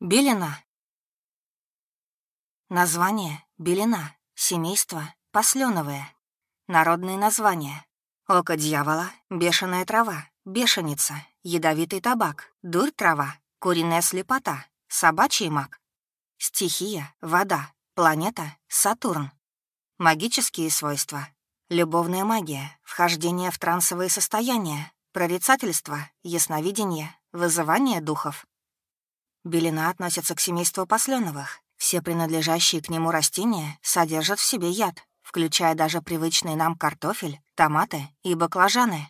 Белина. Название — белина, семейство — посленовое. Народные названия — око дьявола, бешеная трава, бешеница, ядовитый табак, дурь трава, куриная слепота, собачий мак. Стихия — вода, планета — Сатурн. Магические свойства — любовная магия, вхождение в трансовые состояния, прорицательство, ясновидение, вызывание духов. Белина относится к семейству посленовых. Все принадлежащие к нему растения содержат в себе яд, включая даже привычный нам картофель, томаты и баклажаны.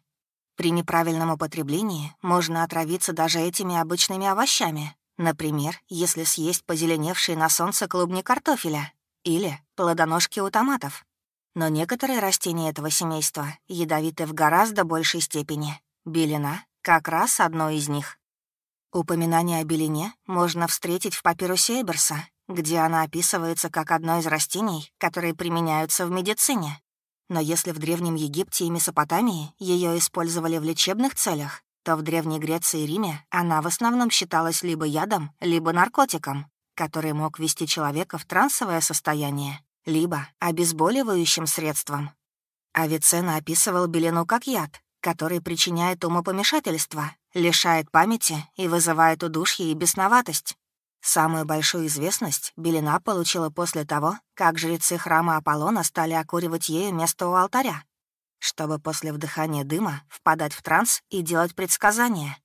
При неправильном употреблении можно отравиться даже этими обычными овощами. Например, если съесть позеленевшие на солнце клубни картофеля или плодоножки у томатов. Но некоторые растения этого семейства ядовиты в гораздо большей степени. Белина — как раз одно из них. Упоминание о белине можно встретить в папирусе Эберса, где она описывается как одно из растений, которые применяются в медицине. Но если в Древнем Египте и Месопотамии ее использовали в лечебных целях, то в Древней Греции и Риме она в основном считалась либо ядом, либо наркотиком, который мог ввести человека в трансовое состояние, либо обезболивающим средством. Авиценна описывал белину как яд, который причиняет умопомешательство, лишает памяти и вызывает удушье и бесноватость. Самую большую известность Белина получила после того, как жрецы храма Аполлона стали окуривать ею место у алтаря, чтобы после вдыхания дыма впадать в транс и делать предсказания.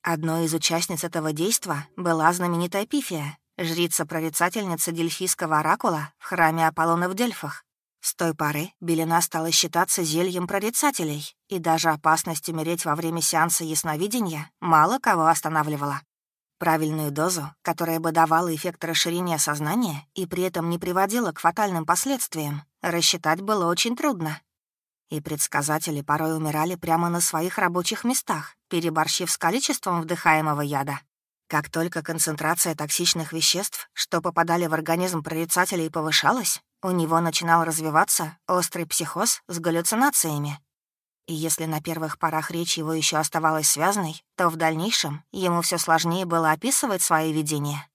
Одной из участниц этого действа была знаменитая Пифия, жрица-прорицательница дельфийского оракула в храме Аполлона в Дельфах. С той поры белина стала считаться зельем прорицателей, и даже опасность умереть во время сеанса ясновидения мало кого останавливала. Правильную дозу, которая бы давала эффект расширения сознания и при этом не приводила к фатальным последствиям, рассчитать было очень трудно. И предсказатели порой умирали прямо на своих рабочих местах, переборщив с количеством вдыхаемого яда. Как только концентрация токсичных веществ, что попадали в организм прорицателей, повышалась, у него начинал развиваться острый психоз с галлюцинациями. И если на первых порах речь его еще оставалась связанной, то в дальнейшем ему все сложнее было описывать свои видения.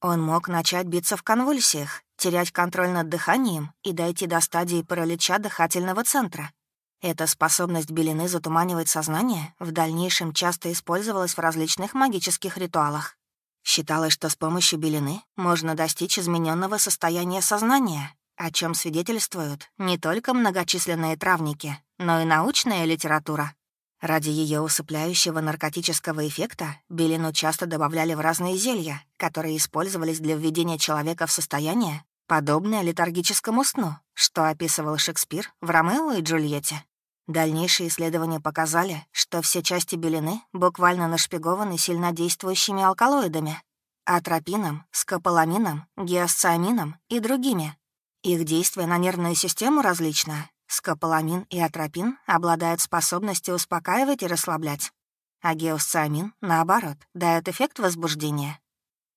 Он мог начать биться в конвульсиях, терять контроль над дыханием и дойти до стадии паралича дыхательного центра. Эта способность белины затуманивать сознание в дальнейшем часто использовалась в различных магических ритуалах. Считалось, что с помощью белины можно достичь измененного состояния сознания, о чем свидетельствуют не только многочисленные травники, но и научная литература. Ради ее усыпляющего наркотического эффекта белину часто добавляли в разные зелья, которые использовались для введения человека в состояние, подобное летаргическому сну, что описывал Шекспир в «Ромео и Джульетте». Дальнейшие исследования показали, что все части белины буквально нашпигованы сильнодействующими алкалоидами — атропином, скополамином, гиасциамином и другими, их действие на нервную систему различно. Скополамин и атропин обладают способностью успокаивать и расслаблять. А геосциамин, наоборот, дает эффект возбуждения.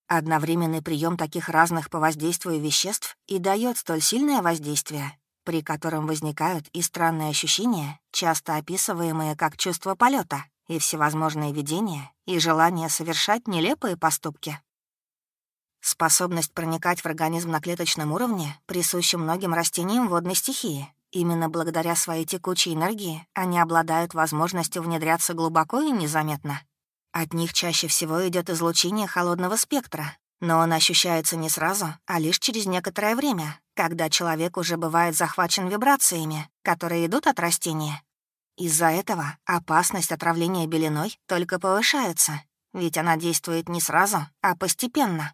Одновременный прием таких разных по воздействию веществ и дает столь сильное воздействие, при котором возникают и странные ощущения, часто описываемые как чувство полета, и всевозможные видения, и желание совершать нелепые поступки. Способность проникать в организм на клеточном уровне присуща многим растениям водной стихии. Именно благодаря своей текучей энергии они обладают возможностью внедряться глубоко и незаметно. От них чаще всего идет излучение холодного спектра, но он ощущается не сразу, а лишь через некоторое время, когда человек уже бывает захвачен вибрациями, которые идут от растения. Из-за этого опасность отравления белиной только повышается, ведь она действует не сразу, а постепенно.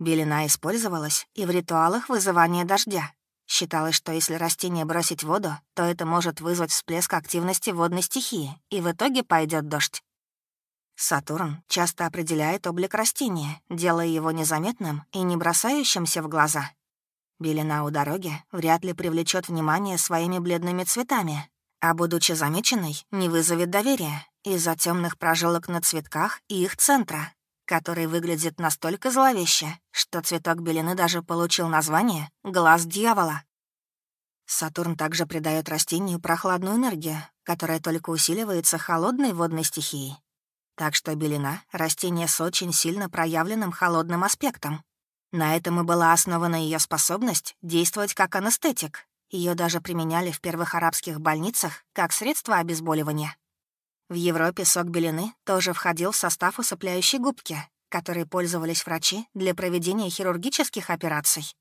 Белина использовалась и в ритуалах вызывания дождя. Считалось, что если растение бросить в воду, то это может вызвать всплеск активности водной стихии, и в итоге пойдет дождь. Сатурн часто определяет облик растения, делая его незаметным и не бросающимся в глаза. Белина у дороги вряд ли привлечет внимание своими бледными цветами, а, будучи замеченной, не вызовет доверия из-за темных прожилок на цветках и их центра, который выглядит настолько зловеще, что цветок белины даже получил название «глаз дьявола». Сатурн также придает растению прохладную энергию, которая только усиливается холодной водной стихией. Так что белина — растение с очень сильно проявленным холодным аспектом. На этом и была основана ее способность действовать как анестетик. Ее даже применяли в первых арабских больницах как средство обезболивания. В Европе сок белины тоже входил в состав усыпляющей губки, которой пользовались врачи для проведения хирургических операций.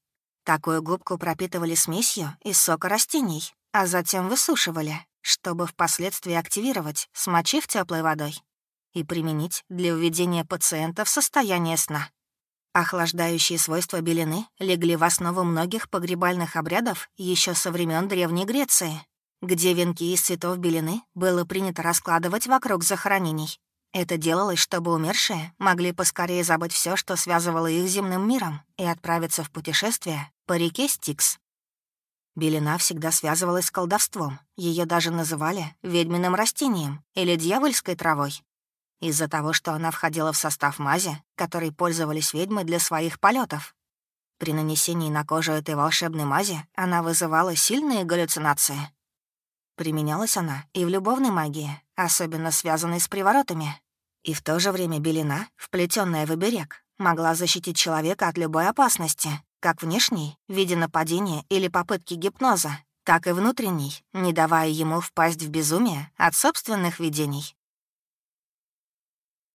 Такую губку пропитывали смесью из сока растений, а затем высушивали, чтобы впоследствии активировать, смочив теплой водой и применить для введения пациента в состояние сна. Охлаждающие свойства белины легли в основу многих погребальных обрядов еще со времен Древней Греции, где венки из цветов белины было принято раскладывать вокруг захоронений. Это делалось, чтобы умершие могли поскорее забыть все, что связывало их земным миром, и отправиться в путешествие по реке Стикс. Белина всегда связывалась с колдовством. Ее даже называли ведьминым растением или дьявольской травой из-за того, что она входила в состав мази, которой пользовались ведьмы для своих полетов. При нанесении на кожу этой волшебной мази она вызывала сильные галлюцинации. Применялась она и в любовной магии, особенно связанной с приворотами. И в то же время белина, вплетенная в оберег, могла защитить человека от любой опасности, как внешней, в виде нападения или попытки гипноза, так и внутренней, не давая ему впасть в безумие от собственных видений.